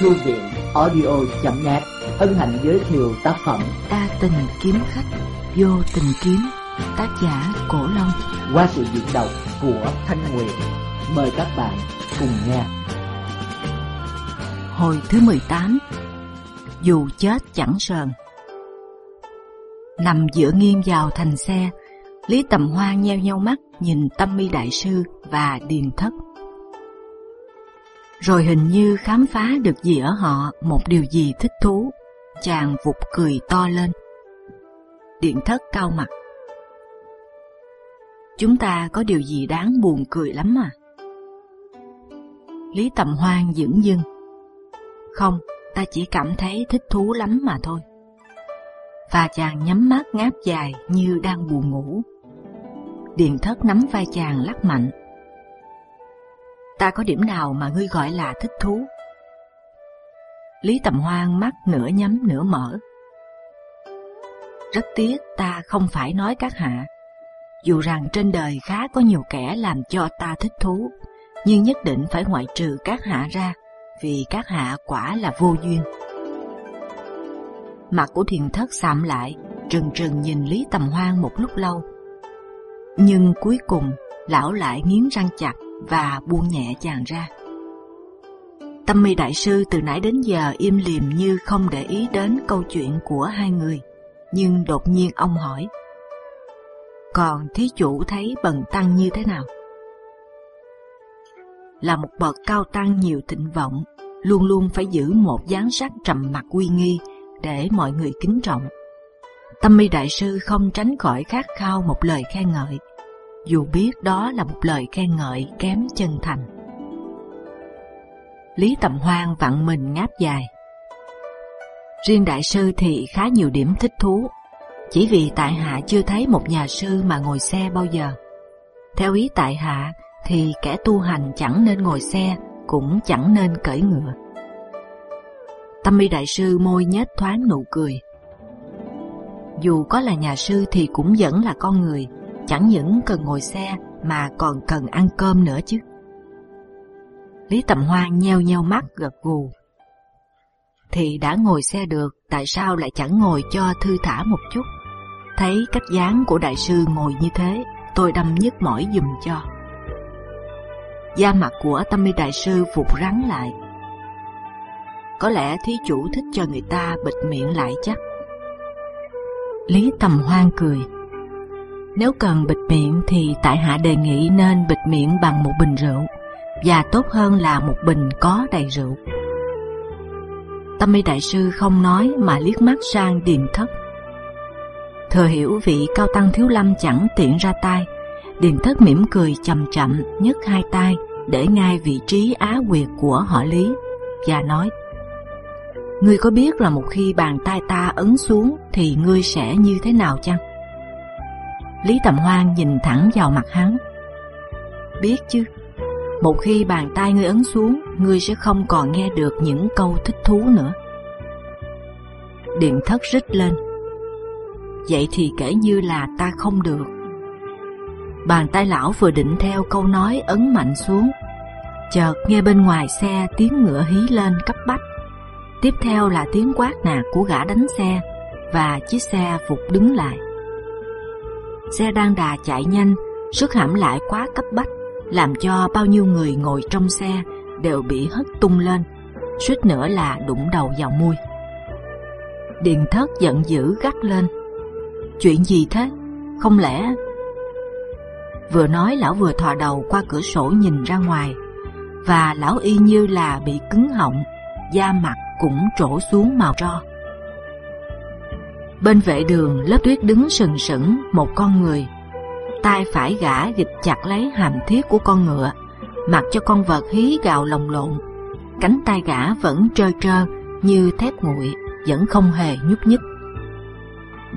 Thư viện audio.net hân hạnh giới thiệu tác phẩm A tình kiếm khách vô tình kiếm tác giả cổ long qua sự diễn đọc của Thanh Nguyệt. Mời các bạn cùng nghe. Hồi thứ 18 Dù chết chẳng sờn Nằm giữa nghiêng vào thành xe Lý Tầm Hoa nheo nheo mắt nhìn Tâm Mi Đại Sư và Điền Thất rồi hình như khám phá được gì ở họ một điều gì thích thú. Chàng vụt cười to lên. Điện thất cao mặt. Chúng ta có điều gì đáng buồn cười lắm à Lý Tầm Hoan dững dưng. Không, ta chỉ cảm thấy thích thú lắm mà thôi. Và chàng nhắm mắt ngáp dài như đang buồn ngủ. Điện thất nắm vai chàng lắc mạnh ta có điểm nào mà ngươi gọi là thích thú? Lý Tầm Hoan mắt nửa nhắm nửa mở. Rất tiếc ta không phải nói các hạ, dù rằng trên đời khá có nhiều kẻ làm cho ta thích thú, nhưng nhất định phải ngoại trừ các hạ ra, vì các hạ quả là vô duyên. Mặt của thiền thất sạm lại, trừng trừng nhìn Lý Tầm Hoan một lúc lâu, nhưng cuối cùng lão lại nghiến răng chặt và buông nhẹ chàng ra. Tâm mi đại sư từ nãy đến giờ im lìm như không để ý đến câu chuyện của hai người, nhưng đột nhiên ông hỏi: còn thí chủ thấy bần tăng như thế nào? Là một bậc cao tăng nhiều thịnh vọng, luôn luôn phải giữ một dáng sắc trầm mặc uy nghi để mọi người kính trọng. Tâm mi đại sư không tránh khỏi khát khao một lời khen ngợi, dù biết đó là một lời khen ngợi kém chân thành. Lý Tầm Hoan vặn mình ngáp dài. Riêng đại sư thì khá nhiều điểm thích thú, chỉ vì tại hạ chưa thấy một nhà sư mà ngồi xe bao giờ. Theo ý tại hạ thì kẻ tu hành chẳng nên ngồi xe, cũng chẳng nên cởi ngựa. Tâm mi đại sư môi nhếch thoáng nụ cười. Dù có là nhà sư thì cũng vẫn là con người, chẳng những cần ngồi xe mà còn cần ăn cơm nữa chứ. Lý Tầm Hoan nheo nheo mắt gật gù. Thì đã ngồi xe được, tại sao lại chẳng ngồi cho thư thả một chút? Thấy cách dáng của đại sư ngồi như thế, tôi đâm nhức mỏi dùm cho. Da mặt của tâm mi đại sư phục rắn lại. Có lẽ thí chủ thích cho người ta bịt miệng lại chắc. Lý Tầm Hoan cười. Nếu cần bịt miệng thì tại hạ đề nghị nên bịt miệng bằng một bình rượu, và tốt hơn là một bình có đầy rượu. Tâm mi đại sư không nói mà liếc mắt sang điềm thất. Thừa hiểu vị cao tăng thiếu lâm chẳng tiện ra tay, điềm thất mỉm cười chậm chậm nhấc hai tay để ngay vị trí á quyệt của họ lý và nói: Ngươi có biết là một khi bàn tay ta ấn xuống thì ngươi sẽ như thế nào chăng? Lý Tầm Hoan nhìn thẳng vào mặt hắn. Biết chứ, một khi bàn tay ngươi ấn xuống, ngươi sẽ không còn nghe được những câu thích thú nữa. Điện thất rít lên. Vậy thì kể như là ta không được. Bàn tay lão vừa định theo câu nói ấn mạnh xuống, chợt nghe bên ngoài xe tiếng ngựa hí lên cấp bách. Tiếp theo là tiếng quát nạt của gã đánh xe và chiếc xe phục đứng lại xe đang đà chạy nhanh, sức hãm lại quá cấp bách, làm cho bao nhiêu người ngồi trong xe đều bị hất tung lên, suýt nữa là đụng đầu vào mui. Điền thất giận dữ gắt lên. Chuyện gì thế? Không lẽ... Vừa nói lão vừa thò đầu qua cửa sổ nhìn ra ngoài, và lão y như là bị cứng họng, da mặt cũng trổ xuống màu tro. Bên vệ đường lớp tuyết đứng sừng sững một con người, tay phải gã gịch chặt lấy hàm thiết của con ngựa, mặc cho con vật hí gào lồng lộn. Cánh tay gã vẫn trơ trơ như thép nguội, vẫn không hề nhúc nhích.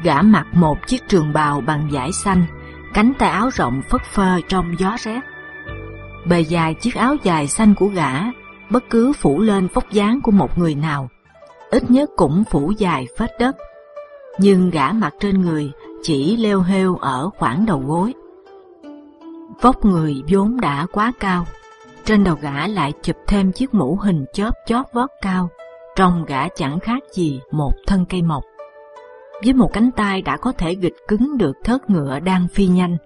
Gã mặc một chiếc trường bào bằng vải xanh, cánh tay áo rộng phất phơ trong gió rét. Bề dài chiếc áo dài xanh của gã bất cứ phủ lên vóc dáng của một người nào, ít nhất cũng phủ dài phết đất nhưng gã mặc trên người chỉ leo heo ở khoảng đầu gối. Vóc người vốn đã quá cao, Trên đầu gã lại chụp thêm chiếc mũ hình chớp chót vót cao, trông gã chẳng khác gì một thân cây mộc. Với một cánh tay đã có thể gịch cứng được thớt ngựa đang phi nhanh,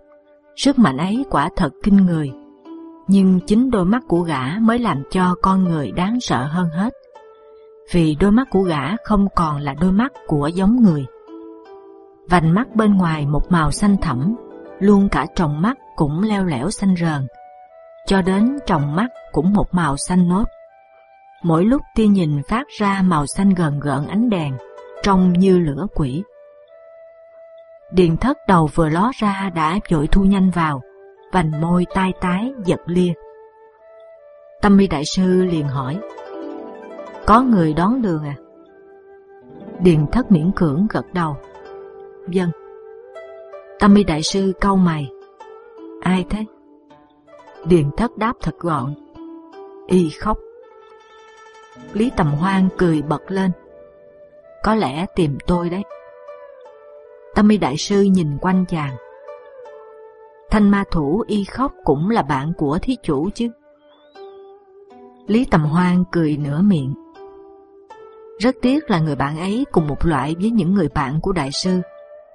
sức mạnh ấy quả thật kinh người. Nhưng chính đôi mắt của gã mới làm cho con người đáng sợ hơn hết. Vì đôi mắt của gã không còn là đôi mắt của giống người. Vành mắt bên ngoài một màu xanh thẫm, luôn cả tròng mắt cũng leo lẻo xanh rờn, cho đến tròng mắt cũng một màu xanh nốt. Mỗi lúc tia nhìn phát ra màu xanh gần gợn ánh đèn, trông như lửa quỷ. Điền thất đầu vừa ló ra đã vội thu nhanh vào, vành môi tai tái giật lia. Tâm mi đại sư liền hỏi, có người đón đường à? Điền thất miễn cưỡng gật đầu. Dân. Tâm mi đại sư câu mày. Ai thế? Điền thất đáp thật gọn. Y khóc. Lý Tầm Hoan cười bật lên. Có lẽ tìm tôi đấy. Tâm mi đại sư nhìn quanh chàng. Thanh ma thủ y khóc cũng là bạn của thí chủ chứ. Lý Tầm Hoan cười nửa miệng. Rất tiếc là người bạn ấy cùng một loại với những người bạn của đại sư,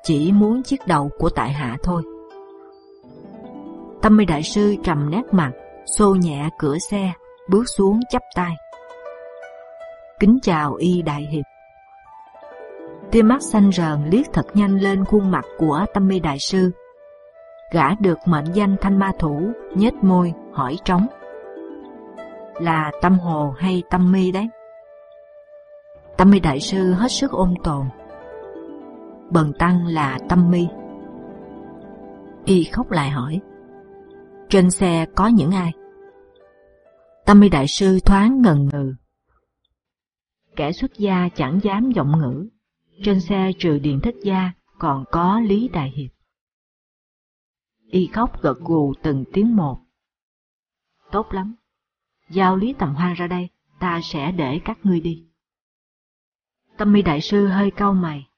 chỉ muốn chiếc đầu của tại hạ thôi. Tâm mi đại sư trầm nét mặt, xô nhẹ cửa xe, bước xuống chắp tay. Kính chào y đại hiệp. Tia mắt xanh rờn liếc thật nhanh lên khuôn mặt của tâm mi đại sư. Gã được mệnh danh thanh ma thủ, nhếch môi, hỏi trống. Là tâm hồ hay tâm mi đấy? Tâm mi đại sư hết sức ôn tồn. Bần tăng là tâm mi. Y khóc lại hỏi. Trên xe có những ai? Tâm mi đại sư thoáng ngần ngừ. Kẻ xuất gia chẳng dám giọng ngữ. Trên xe trừ điện thích gia còn có Lý Đại Hiệp. Y khóc gật gù từng tiếng một. Tốt lắm. Giao Lý Tầm Hoa ra đây, ta sẽ để các ngươi đi. Tâm mi đại sư hơi cau mày.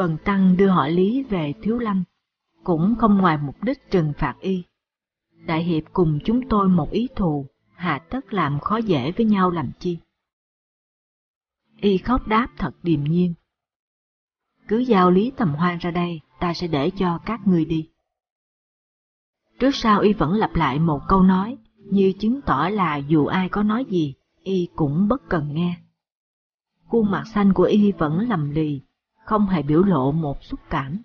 Bần tăng đưa họ Lý về Thiếu Lâm, cũng không ngoài mục đích trừng phạt y. Đại hiệp cùng chúng tôi một ý thù, hà tất làm khó dễ với nhau làm chi. Y khóc đáp thật điềm nhiên. Cứ giao Lý Tầm Hoan ra đây, ta sẽ để cho các người đi. Trước sau y vẫn lặp lại một câu nói, như chứng tỏ là dù ai có nói gì, y cũng bất cần nghe. Khuôn mặt xanh của y vẫn lầm lì, không hề biểu lộ một xúc cảm,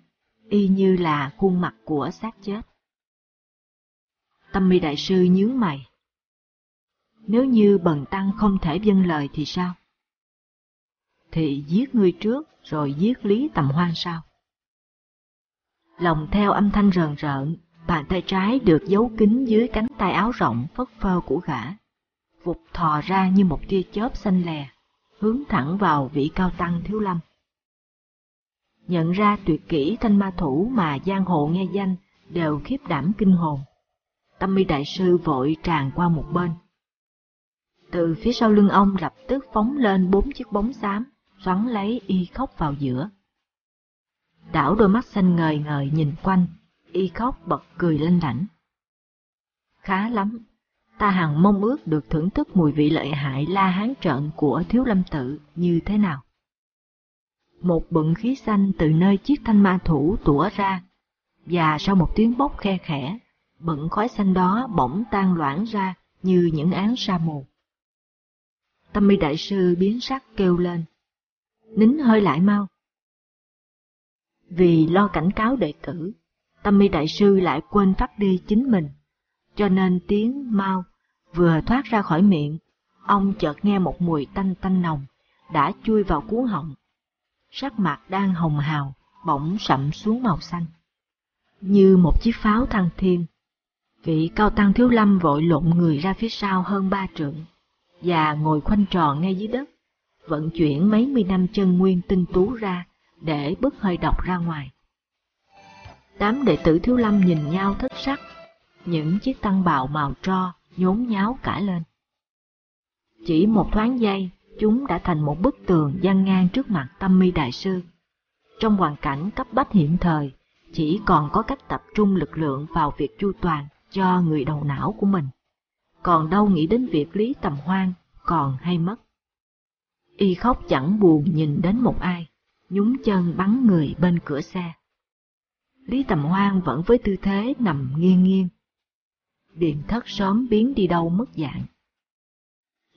y như là khuôn mặt của xác chết. Tâm mi đại sư nhướng mày. Nếu như bần tăng không thể dâng lời thì sao? Thì giết ngươi trước rồi giết Lý Tầm Hoan sao? Lòng theo âm thanh rờn rợn, bàn tay trái được giấu kín dưới cánh tay áo rộng phất phơ của gã, vụt thò ra như một tia chớp xanh lè, hướng thẳng vào vị cao tăng thiếu lâm. Nhận ra tuyệt kỹ thanh ma thủ mà giang hồ nghe danh đều khiếp đảm kinh hồn. Tâm mi đại sư vội tràn qua một bên. Từ phía sau lưng ông lập tức phóng lên bốn chiếc bóng xám, xoắn lấy y khóc vào giữa. Đảo đôi mắt xanh ngời ngời nhìn quanh, y khóc bật cười lanh lãnh. Khá lắm, ta hằng mong ước được thưởng thức mùi vị lợi hại la hán trợn của thiếu lâm tự như thế nào. Một bụng khí xanh từ nơi chiếc thanh ma thủ tủa ra, và sau một tiếng bốc khe khẽ, bận khói xanh đó bỗng tan loãng ra như những án sa mù. Tâm mi đại sư biến sắc kêu lên. Nín hơi lại mau. Vì lo cảnh cáo đệ tử, tâm mi đại sư lại quên phát đi chính mình, cho nên tiếng mau vừa thoát ra khỏi miệng, ông chợt nghe một mùi tanh tanh nồng, đã chui vào cuốn họng. Sắc mặt đang hồng hào, bỗng sậm xuống màu xanh. Như một chiếc pháo thăng thiên, vị cao tăng thiếu lâm vội lộn người ra phía sau hơn ba trượng, và ngồi khoanh tròn ngay dưới đất, vận chuyển mấy mươi năm chân nguyên tinh tú ra để bức hơi độc ra ngoài. Đám đệ tử thiếu lâm nhìn nhau thất sắc, những chiếc tăng bào màu tro nhốn nháo cả lên. Chỉ một thoáng giây, chúng đã thành một bức tường gian ngang trước mặt tâm mi đại sư. Trong hoàn cảnh cấp bách hiện thời, chỉ còn có cách tập trung lực lượng vào việc chu toàn cho người đầu não của mình. còn đâu nghĩ đến việc Lý Tầm Hoan còn hay mất. Y khóc chẳng buồn nhìn đến một ai, nhúng chân bắn người bên cửa xe. Lý Tầm Hoan vẫn với tư thế nằm nghiêng nghiêng. Điện thất sớm biến đi đâu mất dạng.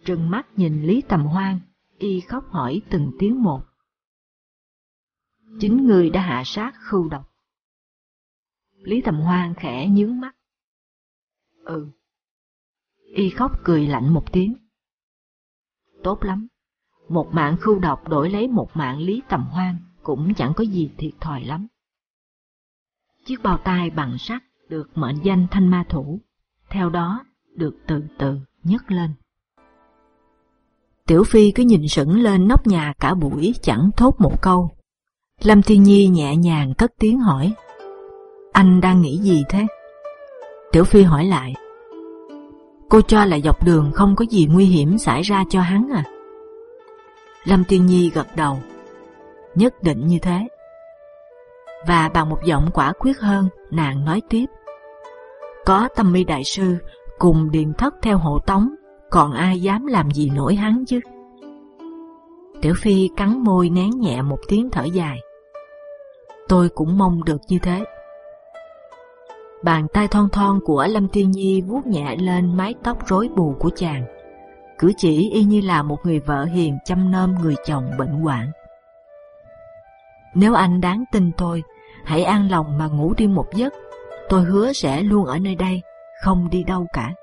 Trừng mắt nhìn Lý Tầm Hoan, y khóc hỏi từng tiếng một. Chính người đã hạ sát khưu độc. Lý Tầm Hoan khẽ nhướng mắt. Ừ. Y khóc cười lạnh một tiếng. Tốt lắm. Một mạng khưu độc đổi lấy một mạng Lý Tầm Hoan cũng chẳng có gì thiệt thòi lắm. Chiếc bao tay bằng sắt được mệnh danh thanh ma thủ, theo đó được từ từ nhấc lên. Tiểu Phi cứ nhìn sững lên nóc nhà cả buổi chẳng thốt một câu. Lâm Thiên Nhi nhẹ nhàng cất tiếng hỏi, anh đang nghĩ gì thế? Tiểu Phi hỏi lại, cô cho là dọc đường không có gì nguy hiểm xảy ra cho hắn à? Lâm Thiên Nhi gật đầu, nhất định như thế. Và bằng một giọng quả quyết hơn, nàng nói tiếp, có tâm mi đại sư cùng điền thất theo hộ tống còn ai dám làm gì nổi hắn chứ? Tiểu Phi cắn môi nén nhẹ một tiếng thở dài. Tôi cũng mong được như thế. Bàn tay thon thon của Lâm Tiên Nhi vuốt nhẹ lên mái tóc rối bù của chàng, cử chỉ y như là một người vợ hiền chăm nom người chồng bệnh hoạn. Nếu anh đáng tin tôi, hãy an lòng mà ngủ đi một giấc. Tôi hứa sẽ luôn ở nơi đây, không đi đâu cả.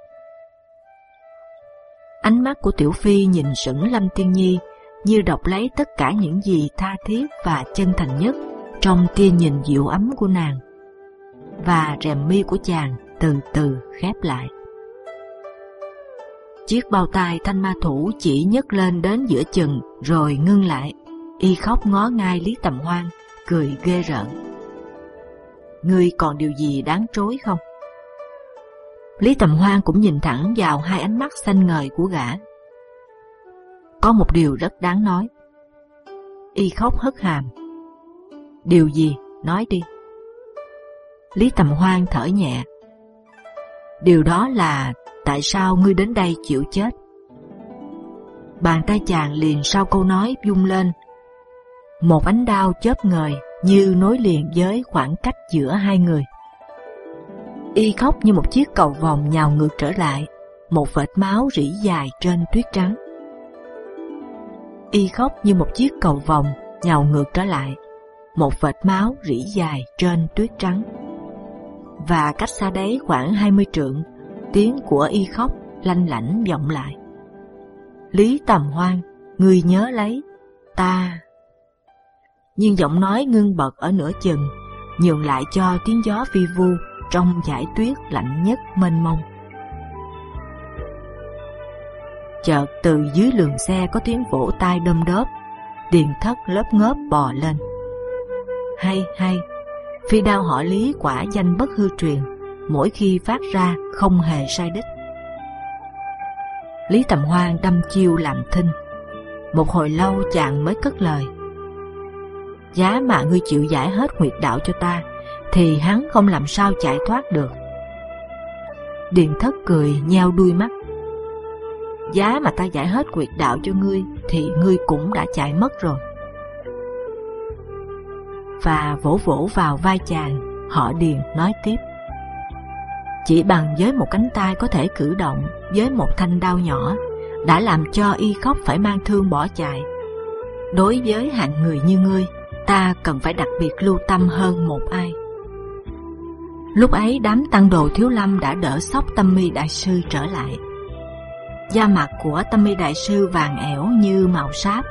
Ánh mắt của Tiểu Phi nhìn sững Lâm Tiên Nhi như đọc lấy tất cả những gì tha thiết và chân thành nhất trong tia nhìn dịu ấm của nàng. Và rèm mi của chàng từ từ khép lại. Chiếc bao tay thanh ma thủ chỉ nhấc lên đến giữa chừng rồi ngưng lại. Y khóc ngó ngay Lý Tầm Hoan, cười ghê rợn. Ngươi còn điều gì đáng trối không? Lý Tầm Hoan cũng nhìn thẳng vào hai ánh mắt xanh ngời của gã. Có một điều rất đáng nói. Y khóc hất hàm. Điều gì? Nói đi. Lý Tầm Hoan thở nhẹ. Điều đó là tại sao ngươi đến đây chịu chết? Bàn tay chàng liền sau câu nói rung lên. Một ánh đao chớp ngời như nối liền với khoảng cách giữa hai người. Y khóc như một chiếc cầu vòng nhào ngược trở lại, một vệt máu rỉ dài trên tuyết trắng. Y khóc như một chiếc cầu vòng nhào ngược trở lại, một vệt máu rỉ dài trên tuyết trắng. Và cách xa đấy khoảng 20 trượng, tiếng của y khóc lanh lảnh vọng lại. Lý Tầm Hoan, người nhớ lấy, ta. Nhưng giọng nói ngưng bật ở nửa chừng, nhường lại cho tiếng gió phi vu trong giải tuyết lạnh nhất mênh mông. Chợt từ dưới lường xe có tiếng vỗ tay đâm đớp, điền thất lớp ngớp bò lên. Hay hay, phi đao họ lý quả danh bất hư truyền, mỗi khi phát ra không hề sai đích. Lý Tầm Hoan đâm chiêu làm thinh, một hồi lâu chàng mới cất lời. Giá mà ngươi chịu giải hết nguyệt đạo cho ta, thì hắn không làm sao chạy thoát được. Điền thất cười nheo đuôi mắt. Giá mà ta giải hết quyệt đạo cho ngươi thì ngươi cũng đã chạy mất rồi. Và vỗ vỗ vào vai chàng, họ Điền nói tiếp. Chỉ bằng với một cánh tay có thể cử động với một thanh đao nhỏ đã làm cho y khóc phải mang thương bỏ chạy. Đối với hạng người như ngươi, ta cần phải đặc biệt lưu tâm hơn một ai. Lúc ấy đám tăng đồ thiếu lâm đã đỡ sóc tâm mi đại sư trở lại. Da mặt của tâm mi đại sư vàng ẻo như màu sáp.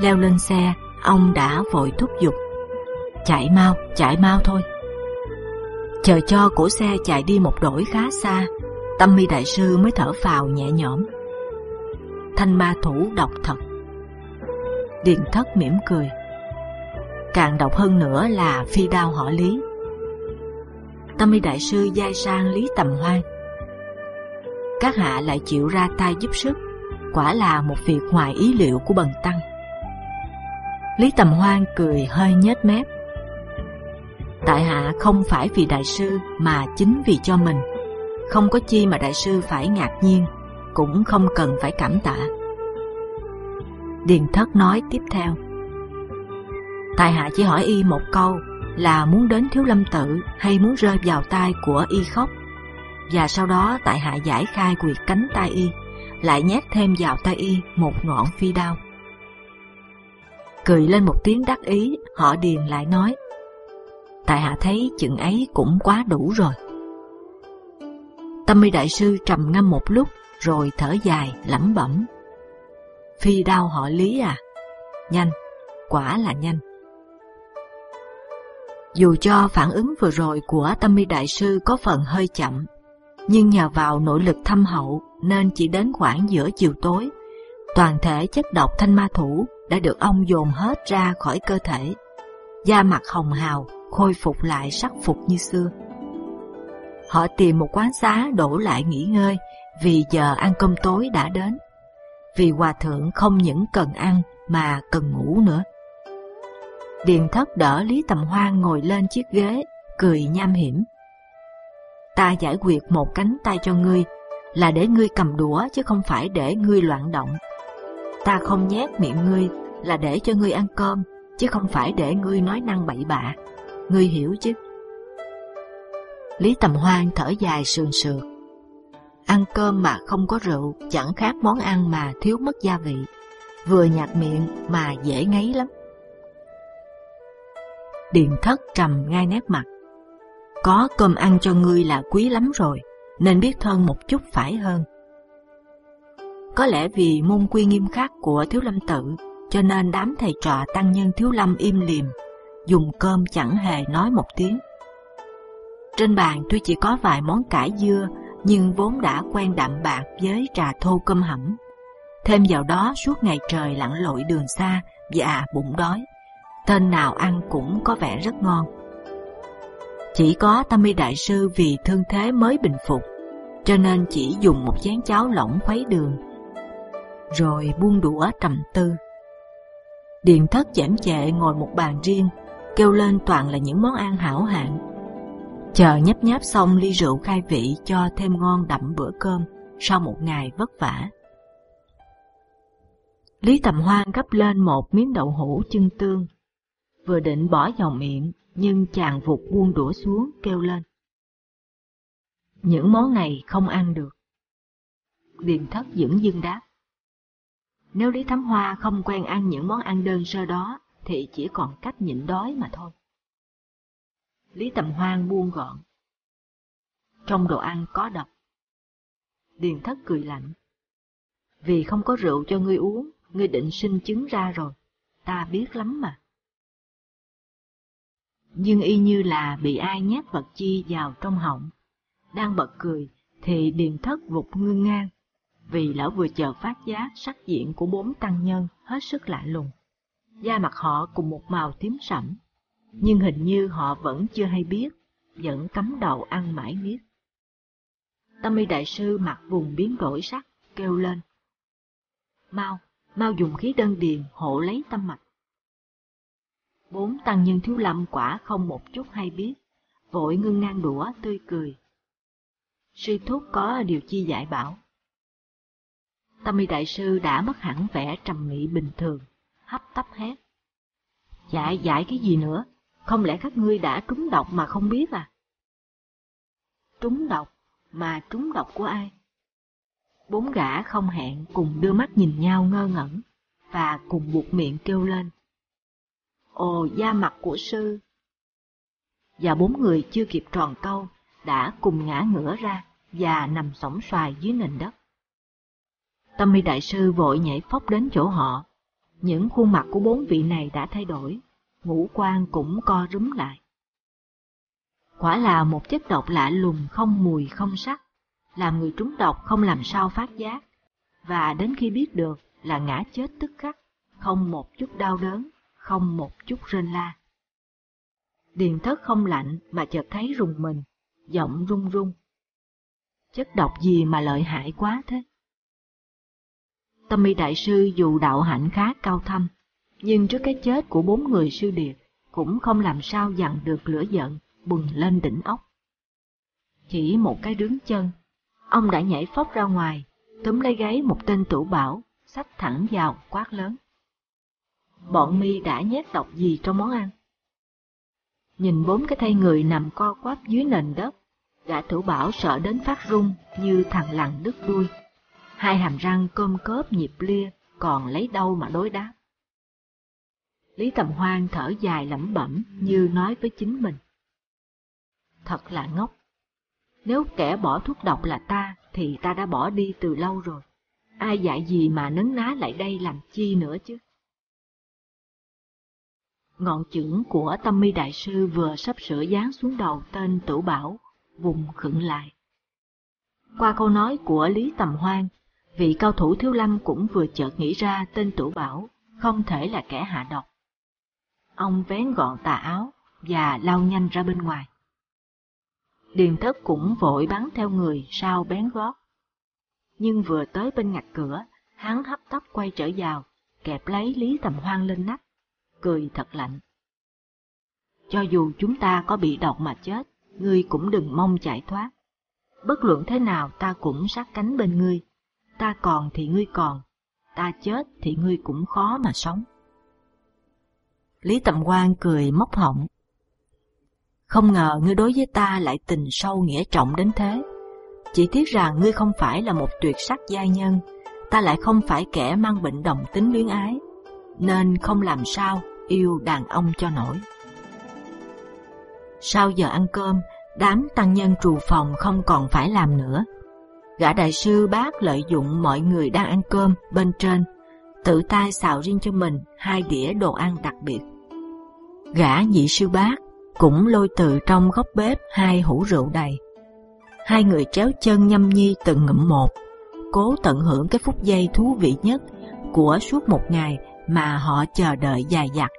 Leo lên xe, ông đã vội thúc giục. Chạy mau, chạy mau thôi. Chờ cho cổ xe chạy đi một đổi khá xa, tâm mi đại sư mới thở phào nhẹ nhõm. Thanh ma thủ độc thật. Điền thất mỉm cười. Càng độc hơn nữa là phi đao họ lý Tâm mi đại sư giai sang Lý Tầm Hoan. Các hạ lại chịu ra tay giúp sức, quả là một việc ngoài ý liệu của bần tăng. Lý Tầm Hoan cười hơi nhếch mép. Tại hạ không phải vì đại sư mà chính vì cho mình, không có chi mà đại sư phải ngạc nhiên, cũng không cần phải cảm tạ. Điền Thất nói tiếp theo. Tại hạ chỉ hỏi y một câu là muốn đến thiếu lâm tự hay muốn rơi vào tay của y khóc. Và sau đó tại hạ giải khai quyệt cánh tay y, lại nhét thêm vào tay y một ngọn phi đao. Cười lên một tiếng đắc ý, họ điền lại nói, tại hạ thấy chừng ấy cũng quá đủ rồi. Tâm mi đại sư trầm ngâm một lúc rồi thở dài, lẩm bẩm, phi đao họ lý à? Nhanh, quả là nhanh dù cho phản ứng vừa rồi của tâm mi đại sư có phần hơi chậm, nhưng nhờ vào nội lực thâm hậu nên chỉ đến khoảng giữa chiều tối, toàn thể chất độc thanh ma thủ đã được ông dồn hết ra khỏi cơ thể, da mặt hồng hào khôi phục lại sắc phục như xưa. Họ tìm một quán xá đổ lại nghỉ ngơi vì giờ ăn cơm tối đã đến. Vì hòa thượng không những cần ăn mà cần ngủ nữa. Điền thất đỡ Lý Tầm Hoan ngồi lên chiếc ghế, cười nham hiểm. Ta giải quyết một cánh tay cho ngươi là để ngươi cầm đũa chứ không phải để ngươi loạn động. Ta không nhét miệng ngươi là để cho ngươi ăn cơm chứ không phải để ngươi nói năng bậy bạ. Ngươi hiểu chứ? Lý Tầm Hoan thở dài sườn sượt. Ăn cơm mà không có rượu chẳng khác món ăn mà thiếu mất gia vị. Vừa nhạt miệng mà dễ ngấy lắm. Điền thất trầm ngay nét mặt. Có cơm ăn cho ngươi là quý lắm rồi, nên biết thân một chút phải hơn. Có lẽ vì môn quy nghiêm khắc của Thiếu Lâm Tự, cho nên đám thầy trò tăng nhân Thiếu Lâm im lìm, dùng cơm chẳng hề nói một tiếng. Trên bàn tuy chỉ có vài món cải dưa, nhưng vốn đã quen đạm bạc với trà thô cơm hẩm. Thêm vào đó suốt ngày trời lặn lội đường xa và bụng đói, tên nào ăn cũng có vẻ rất ngon. Chỉ có Tam Mi Đại Sư vì thương thế mới bình phục, cho nên chỉ dùng một chén cháo lỏng khuấy đường, rồi buông đũa trầm tư. Điền thất giảm chệ ngồi một bàn riêng, kêu lên toàn là những món ăn hảo hạng. Chờ nhấp nháp xong ly rượu khai vị cho thêm ngon đậm bữa cơm sau một ngày vất vả. Lý Tầm Hoan gấp lên một miếng đậu hũ chân tương, vừa định bỏ vào miệng, nhưng chàng vụt buông đũa xuống kêu lên. Những món này không ăn được. Điền thất dững dưng đáp. Nếu Lý Thắm Hoa không quen ăn những món ăn đơn sơ đó, thì chỉ còn cách nhịn đói mà thôi. Lý Tầm Hoan buông gọn. Trong đồ ăn có độc. Điền thất cười lạnh. Vì không có rượu cho ngươi uống, ngươi định sinh chứng ra rồi. Ta biết lắm mà nhưng y như là bị ai nhét vật chi vào trong họng. Đang bật cười, thì điền thất vụt ngưng ngang, vì lão vừa chờ phát giác sắc diện của bốn tăng nhân hết sức lạ lùng. Da mặt họ cùng một màu tím sẫm, nhưng hình như họ vẫn chưa hay biết, vẫn cắm đầu ăn mãi miết. Tâm y đại sư mặt vùng biến đổi sắc, kêu lên. Mau, mau dùng khí đơn điền hộ lấy tâm mạch. Bốn tăng nhân thiếu lâm quả không một chút hay biết, vội ngưng ngang đũa tươi cười. Sư thúc có điều chi giải bảo. Tâm y đại sư đã mất hẳn vẻ trầm nghị bình thường, hấp tấp hét. Dạy dạy cái gì nữa? Không lẽ các ngươi đã trúng độc mà không biết à? Trúng độc, mà trúng độc của ai? Bốn gã không hẹn cùng đưa mắt nhìn nhau ngơ ngẩn, và cùng buộc miệng kêu lên. Ồ da mặt của sư! Và bốn người chưa kịp tròn câu, đã cùng ngã ngửa ra và nằm sóng xoài dưới nền đất. Tâm mi đại sư vội nhảy phóc đến chỗ họ. Những khuôn mặt của bốn vị này đã thay đổi, ngũ quan cũng co rúm lại. Quả là một chất độc lạ lùng không mùi không sắc, làm người trúng độc không làm sao phát giác, và đến khi biết được là ngã chết tức khắc, không một chút đau đớn, không một chút rên la. Điền thất không lạnh mà chợt thấy rùng mình, giọng run run. Chất độc gì mà lợi hại quá thế? Tâm mi đại sư dù đạo hạnh khá cao thâm, nhưng trước cái chết của bốn người sư điệt cũng không làm sao dằn được lửa giận bùng lên đỉnh ốc. Chỉ một cái đứng chân Ông đã nhảy phóc ra ngoài, túm lấy gáy một tên tủ bảo, sách thẳng vào quát lớn. Bọn mi đã nhét độc gì trong món ăn? Nhìn bốn cái thây người nằm co quắp dưới nền đất, gã thủ bảo sợ đến phát run như thằng lằn đứt đuôi. Hai hàm răng cơm cớp nhịp lia, còn lấy đâu mà đối đáp. Lý Tầm Hoan thở dài lẩm bẩm như nói với chính mình. Thật là ngốc. Nếu kẻ bỏ thuốc độc là ta, thì ta đã bỏ đi từ lâu rồi. Ai dạy gì mà nấn ná lại đây làm chi nữa chứ? Ngọn chưởng của tâm mi đại sư vừa sắp sửa giáng xuống đầu tên tử bảo, vùng khựng lại. Qua câu nói của Lý Tầm Hoan, vị cao thủ thiếu lâm cũng vừa chợt nghĩ ra tên tử bảo không thể là kẻ hạ độc. Ông vén gọn tà áo và lao nhanh ra bên ngoài. Điền thất cũng vội bắn theo người sau bén gót. Nhưng vừa tới bên ngạch cửa, hắn hấp tấp quay trở vào, kẹp lấy Lý Tầm Hoan lên nách, cười thật lạnh. Cho dù chúng ta có bị độc mà chết, ngươi cũng đừng mong chạy thoát. Bất luận thế nào ta cũng sát cánh bên ngươi. Ta còn thì ngươi còn, ta chết thì ngươi cũng khó mà sống. Lý Tầm Quan cười móc họng. Không ngờ ngươi đối với ta lại tình sâu nghĩa trọng đến thế. Chỉ tiếc rằng ngươi không phải là một tuyệt sắc giai nhân, ta lại không phải kẻ mang bệnh đồng tính luyến ái, nên không làm sao yêu đàn ông cho nổi. Sau giờ ăn cơm, đám tăng nhân trù phòng không còn phải làm nữa. Gã đại sư bác lợi dụng mọi người đang ăn cơm bên trên, tự tay xào riêng cho mình hai đĩa đồ ăn đặc biệt. Gã nhị sư bác cũng lôi từ trong góc bếp hai hũ rượu đầy. Hai người chéo chân nhâm nhi từng ngụm một, cố tận hưởng cái phút giây thú vị nhất của suốt một ngày mà họ chờ đợi dài dặt.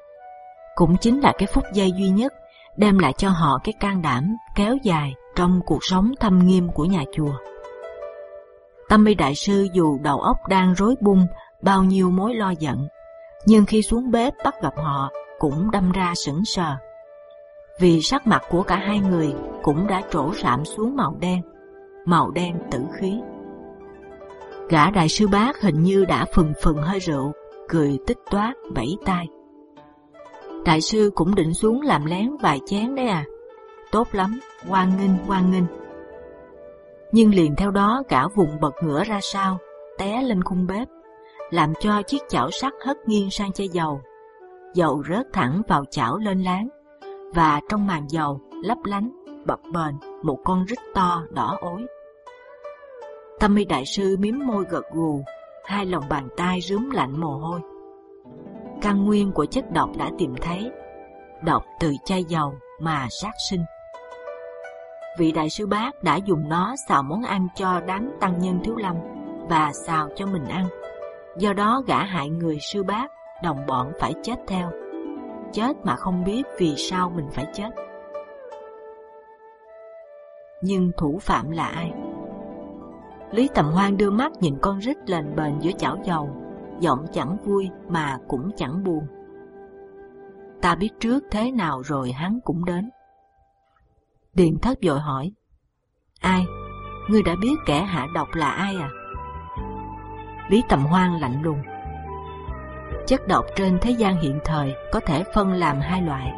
Cũng chính là cái phút giây duy nhất đem lại cho họ cái can đảm kéo dài trong cuộc sống thâm nghiêm của nhà chùa. Tâm mi đại sư dù đầu óc đang rối bung bao nhiêu mối lo giận, nhưng khi xuống bếp bắt gặp họ cũng đâm ra sững sờ. Vì sắc mặt của cả hai người cũng đã trổ sạm xuống màu đen, màu đen tử khí. Gã đại sư bác hình như đã phừng phừng hơi rượu, cười tích toát vẫy tay. Đại sư cũng định xuống làm lén vài chén đấy à? Tốt lắm, hoan nghênh, hoan nghênh. Nhưng liền theo đó cả vùng bật ngửa ra sau, té lên khung bếp, làm cho chiếc chảo sắt hất nghiêng sang chai dầu. Dầu rớt thẳng vào chảo lên láng, và trong màn dầu lấp lánh, bập bềnh một con rít to đỏ ối. Tâm mi đại sư miếm môi gật gù, hai lòng bàn tay rướm lạnh mồ hôi căn nguyên của chất độc đã tìm thấy, độc từ chai dầu mà sát sinh. Vị đại sư bác đã dùng nó xào món ăn cho đám tăng nhân thiếu lâm và xào cho mình ăn. Do đó gã hại người sư bác, đồng bọn phải chết theo. Chết mà không biết vì sao mình phải chết. Nhưng thủ phạm là ai? Lý Tầm Hoan đưa mắt nhìn con rít lên bền giữa chảo dầu giọng chẳng vui mà cũng chẳng buồn. Ta biết trước thế nào rồi hắn cũng đến. Điền thất vội hỏi, ai? Ngươi đã biết kẻ hạ độc là ai à? Lý Tầm Hoan lạnh lùng. Chất độc trên thế gian hiện thời có thể phân làm hai loại,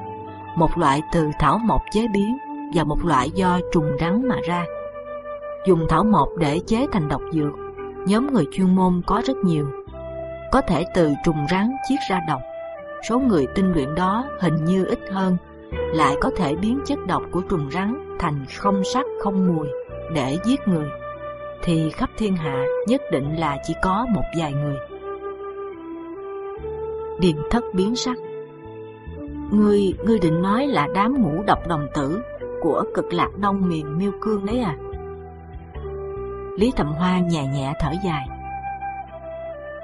một loại từ thảo mộc chế biến và một loại do trùng rắn mà ra. Dùng thảo mộc để chế thành độc dược, nhóm người chuyên môn có rất nhiều, có thể từ trùng rắn chiết ra độc. Số người tinh luyện đó hình như ít hơn, lại có thể biến chất độc của trùng rắn thành không sắc không mùi để giết người, thì khắp thiên hạ nhất định là chỉ có một vài người. Điền thất biến sắc. Ngươi, ngươi định nói là đám ngũ độc đồng tử của cực lạc đông miền miêu cương đấy à? Lý Thầm Hoa nhẹ nhẹ thở dài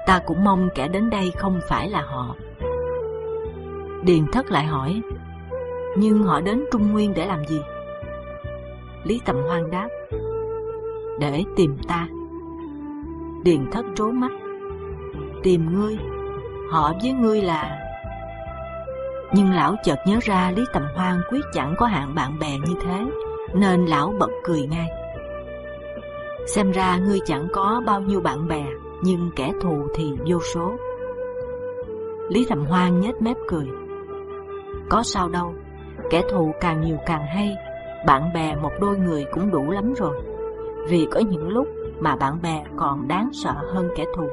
ta cũng mong kẻ đến đây không phải là họ. Điền thất lại hỏi, nhưng họ đến Trung Nguyên để làm gì? Lý Tầm Hoan đáp, để tìm ta. Điền thất trố mắt, tìm ngươi, họ với ngươi là... Nhưng lão chợt nhớ ra Lý Tầm Hoan quyết chẳng có hạng bạn bè như thế, nên lão bật cười ngay. Xem ra ngươi chẳng có bao nhiêu bạn bè, nhưng kẻ thù thì vô số. Lý Thẩm Hoan nhếch mép cười. Có sao đâu, kẻ thù càng nhiều càng hay, bạn bè một đôi người cũng đủ lắm rồi. Vì có những lúc mà bạn bè còn đáng sợ hơn kẻ thù.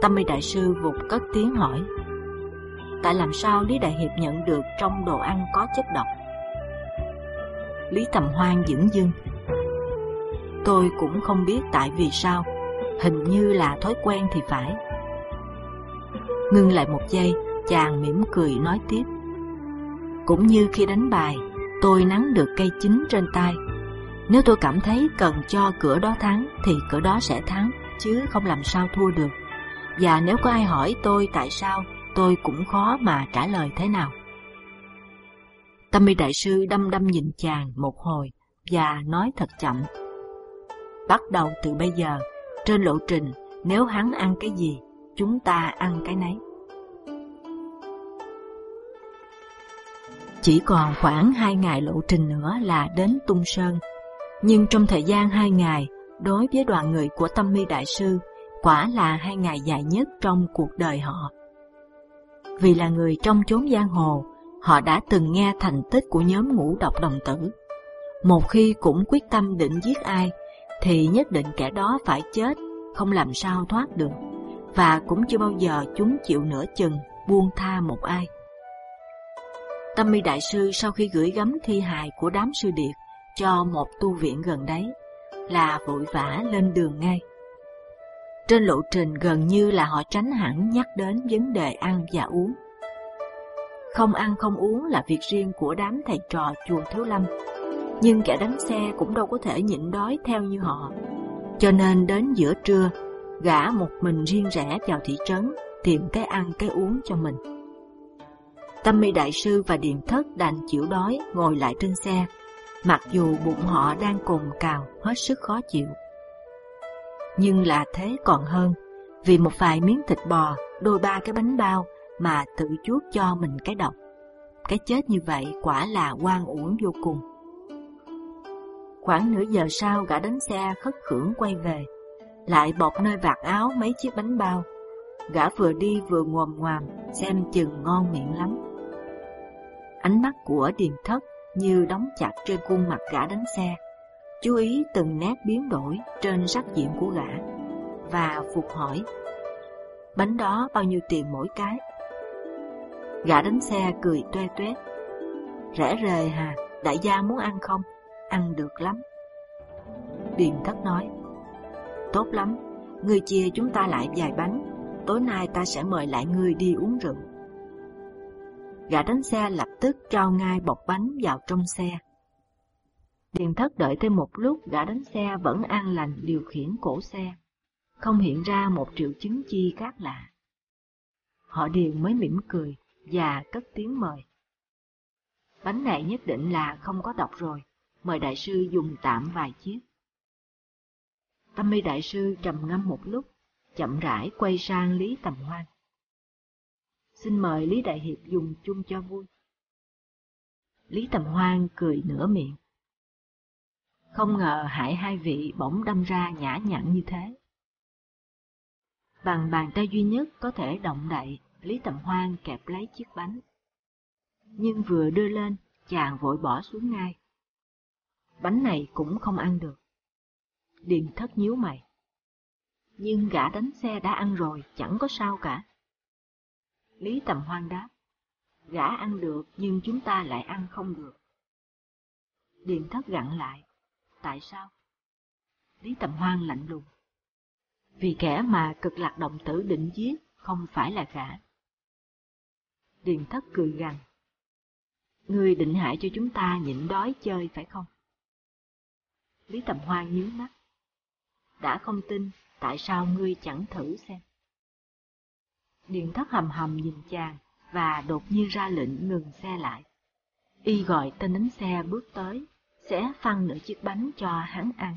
Tâm mi đại sư vụt cất tiếng hỏi: Tại làm sao Lý Đại Hiệp nhận được trong đồ ăn có chất độc? Lý Tầm Hoan dững dưng. Tôi cũng không biết tại vì sao, hình như là thói quen thì phải. Ngưng lại một giây, chàng mỉm cười nói tiếp. Cũng như khi đánh bài, tôi nắn được cây chính trên tay. Nếu tôi cảm thấy cần cho cửa đó thắng, thì cửa đó sẽ thắng, chứ không làm sao thua được. Và nếu có ai hỏi tôi tại sao, tôi cũng khó mà trả lời thế nào. Tâm y đại sư đăm đăm nhìn chàng một hồi và nói thật chậm. Bắt đầu từ bây giờ, trên lộ trình, nếu hắn ăn cái gì, chúng ta ăn cái nấy. Chỉ còn khoảng hai ngày lộ trình nữa là đến Tung Sơn. Nhưng trong thời gian hai ngày, đối với đoàn người của Tâm Mi Đại Sư, quả là hai ngày dài nhất trong cuộc đời họ. Vì là người trong chốn giang hồ, họ đã từng nghe thành tích của nhóm ngũ độc đồng tử. Một khi cũng quyết tâm định giết ai, thì nhất định kẻ đó phải chết, không làm sao thoát được, và cũng chưa bao giờ chúng chịu nửa chừng buông tha một ai. Tâm mi đại sư sau khi gửi gắm thi hài của đám sư điệt cho một tu viện gần đấy, là vội vã lên đường ngay. Trên lộ trình gần như là họ tránh hẳn nhắc đến vấn đề ăn và uống. Không ăn không uống là việc riêng của đám thầy trò chùa Thiếu Lâm, nhưng kẻ đánh xe cũng đâu có thể nhịn đói theo như họ. Cho nên đến giữa trưa, gã một mình riêng rẽ vào thị trấn tìm cái ăn cái uống cho mình. Tâm mi đại sư và điện thất đành chịu đói ngồi lại trên xe, mặc dù bụng họ đang cồn cào hết sức khó chịu. Nhưng là thế còn hơn, vì một vài miếng thịt bò, đôi ba cái bánh bao mà tự chuốc cho mình cái độc. Cái chết như vậy quả là oan uổng vô cùng. Khoảng nửa giờ sau gã đánh xe khất khưởng quay về, lại bọc nơi vạt áo mấy chiếc bánh bao. Gã vừa đi vừa ngồm ngoàm, xem chừng ngon miệng lắm. Ánh mắt của điền thất như đóng chặt trên khuôn mặt gã đánh xe, chú ý từng nét biến đổi trên sắc diện của gã, và phục hỏi, bánh đó bao nhiêu tiền mỗi cái? Gã đánh xe cười toe toét. Rẻ rề hà, đại gia muốn ăn không? Ăn được lắm. Điền thất nói, tốt lắm, người chia chúng ta lại vài bánh, tối nay ta sẽ mời lại người đi uống rượu. Gã đánh xe lập tức trao ngay bọc bánh vào trong xe. Điền thất đợi thêm một lúc gã đánh xe vẫn an lành điều khiển cổ xe, không hiện ra một triệu chứng chi khác lạ. Họ Điền mới mỉm cười, và cất tiếng mời. Bánh này nhất định là không có độc rồi, mời đại sư dùng tạm vài chiếc. Tâm mi đại sư trầm ngâm một lúc, chậm rãi quay sang Lý Tầm Hoan. Xin mời Lý Đại Hiệp dùng chung cho vui. Lý Tầm Hoan cười nửa miệng. Không ngờ hại hai vị bỗng đâm ra nhã nhặn như thế. Bằng bàn tay duy nhất có thể động đậy Lý Tầm Hoan kẹp lấy chiếc bánh. Nhưng vừa đưa lên, chàng vội bỏ xuống ngay. Bánh này cũng không ăn được. Điền thất nhíu mày. Nhưng gã đánh xe đã ăn rồi, chẳng có sao cả. Lý Tầm Hoan đáp. Gã ăn được, nhưng chúng ta lại ăn không được. Điền thất gặn lại. Tại sao? Lý Tầm Hoan lạnh lùng. Vì kẻ mà cực lạc động tử định giết không phải là gã. Điền thất cười gằn. Ngươi định hại cho chúng ta nhịn đói chơi phải không? Lý Tầm Hoan nhíu mắt. Đã không tin, tại sao ngươi chẳng thử xem? điện thất hầm hầm nhìn chàng và đột nhiên ra lệnh ngừng xe lại. Y gọi tên đánh xe bước tới, sẽ phân nửa chiếc bánh cho hắn ăn.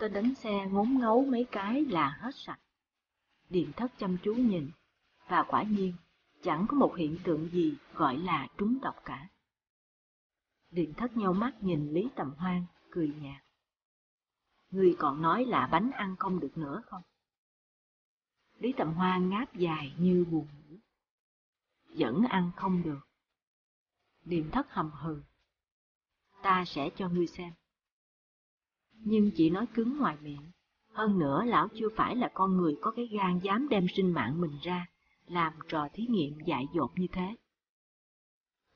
Tên đánh xe ngốn ngấu mấy cái là hết sạch. điện thất chăm chú nhìn, và quả nhiên chẳng có một hiện tượng gì gọi là trúng độc cả. điện thất nhau mắt nhìn Lý Tầm Hoan, cười nhạt. Ngươi còn nói là bánh ăn không được nữa không? Lý Tầm Hoa ngáp dài như buồn ngủ. Vẫn ăn không được. Điềm thất hầm hừ. Ta sẽ cho ngươi xem. Nhưng chỉ nói cứng ngoài miệng. Hơn nữa lão chưa phải là con người có cái gan dám đem sinh mạng mình ra, làm trò thí nghiệm dại dột như thế.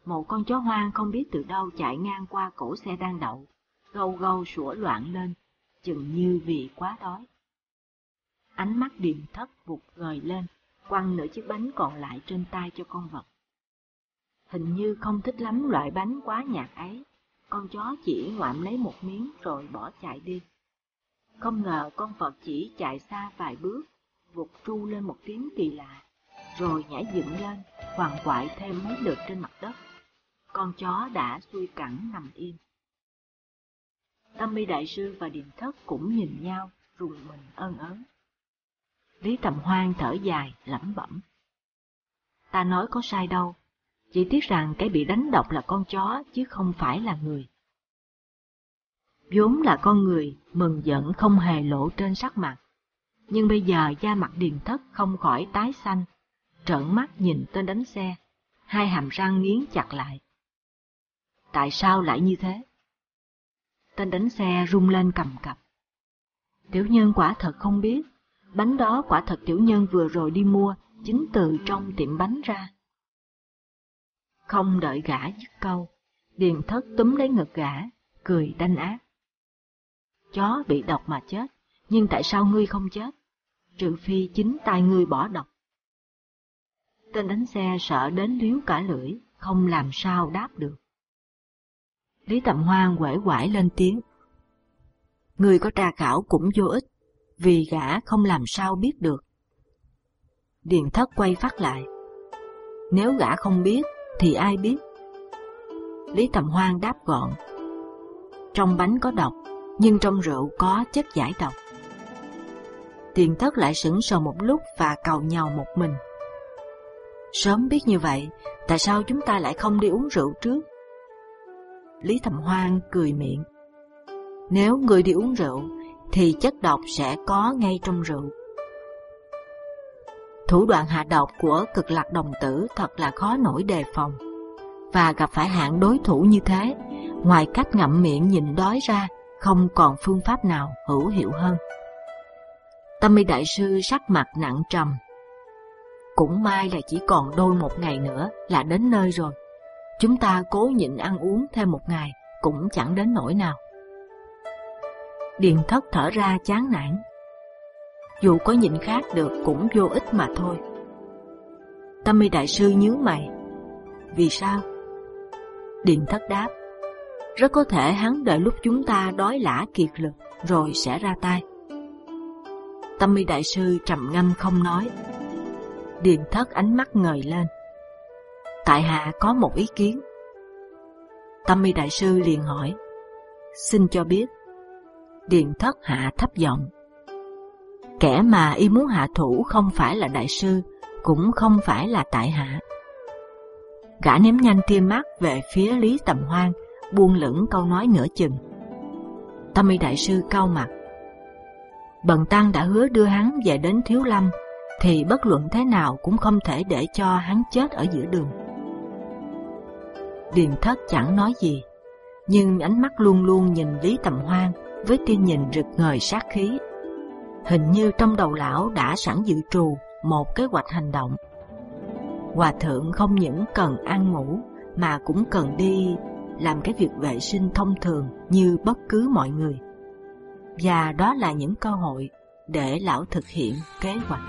Một con chó hoang không biết từ đâu chạy ngang qua cổ xe đang đậu, gâu gâu sủa loạn lên, chừng như vì quá đói. Ánh mắt điềm thất vụt gời lên, quăng nửa chiếc bánh còn lại trên tay cho con vật. Hình như không thích lắm loại bánh quá nhạt ấy, con chó chỉ ngoạm lấy một miếng rồi bỏ chạy đi. Không ngờ con vật chỉ chạy xa vài bước, vụt tru lên một tiếng kỳ lạ, rồi nhảy dựng lên, hoàng quại thêm mấy lượt trên mặt đất. Con chó đã xuôi cẳng nằm im. Tâm mi đại sư và Điền thất cũng nhìn nhau, rùng mình ơn ớn. Lý Tầm Hoan thở dài, lẩm bẩm. Ta nói có sai đâu, chỉ tiếc rằng cái bị đánh độc là con chó chứ không phải là người. vốn là con người, mừng giận không hề lộ trên sắc mặt. Nhưng bây giờ da mặt điền thất không khỏi tái xanh, trợn mắt nhìn tên đánh xe, hai hàm răng nghiến chặt lại. Tại sao lại như thế? Tên đánh xe rung lên cầm cập. Tiểu nhân quả thật không biết, bánh đó quả thật tiểu nhân vừa rồi đi mua, chính từ trong tiệm bánh ra. Không đợi gã dứt câu, điền thất túm lấy ngực gã, cười đanh ác. Chó bị độc mà chết, nhưng tại sao ngươi không chết? Trừ phi chính tay ngươi bỏ độc. Tên đánh xe sợ đến liếu cả lưỡi, không làm sao đáp được. Lý Tầm Hoan quể quải lên tiếng. Người có tra khảo cũng vô ích, vì gã không làm sao biết được. Điền thất quay phát lại. Nếu gã không biết, thì ai biết? Lý Tầm Hoan đáp gọn. Trong bánh có độc, nhưng trong rượu có chất giải độc. Tiền thất lại sững sờ một lúc và cầu nhau một mình. Sớm biết như vậy, tại sao chúng ta lại không đi uống rượu trước? Lý Thầm Hoan cười miệng. Nếu người đi uống rượu, thì chất độc sẽ có ngay trong rượu. Thủ đoạn hạ độc của cực lạc đồng tử thật là khó nổi đề phòng. Và gặp phải hạng đối thủ như thế, ngoài cách ngậm miệng nhịn đói ra, không còn phương pháp nào hữu hiệu hơn. Tâm mi đại sư sắc mặt nặng trầm. Cũng may là chỉ còn đôi một ngày nữa là đến nơi rồi. Chúng ta cố nhịn ăn uống thêm một ngày cũng chẳng đến nỗi nào. Điền thất thở ra chán nản. Dù có nhịn khác được cũng vô ích mà thôi. Tâm mi đại sư nhớ mày. Vì sao? Điền thất đáp. Rất có thể hắn đợi lúc chúng ta đói lả kiệt lực rồi sẽ ra tay. Tâm mi đại sư trầm ngâm không nói. Điền thất ánh mắt ngời lên. Tại hạ có một ý kiến. Tâm mi đại sư liền hỏi. Xin cho biết. Điền thất hạ thấp giọng. Kẻ mà y muốn hạ thủ không phải là đại sư, cũng không phải là tại hạ. Gã ném nhanh tia mắt về phía Lý Tầm Hoan, buông lửng câu nói nửa chừng. Tâm y đại sư cau mặt. Bần tăng đã hứa đưa hắn về đến Thiếu Lâm, thì bất luận thế nào cũng không thể để cho hắn chết ở giữa đường. Điền thất chẳng nói gì, nhưng ánh mắt luôn luôn nhìn Lý Tầm Hoan với tia nhìn rực ngời sát khí. Hình như trong đầu lão đã sẵn dự trù một kế hoạch hành động. Hòa thượng không những cần ăn ngủ mà cũng cần đi làm cái việc vệ sinh thông thường như bất cứ mọi người. Và đó là những cơ hội để lão thực hiện kế hoạch.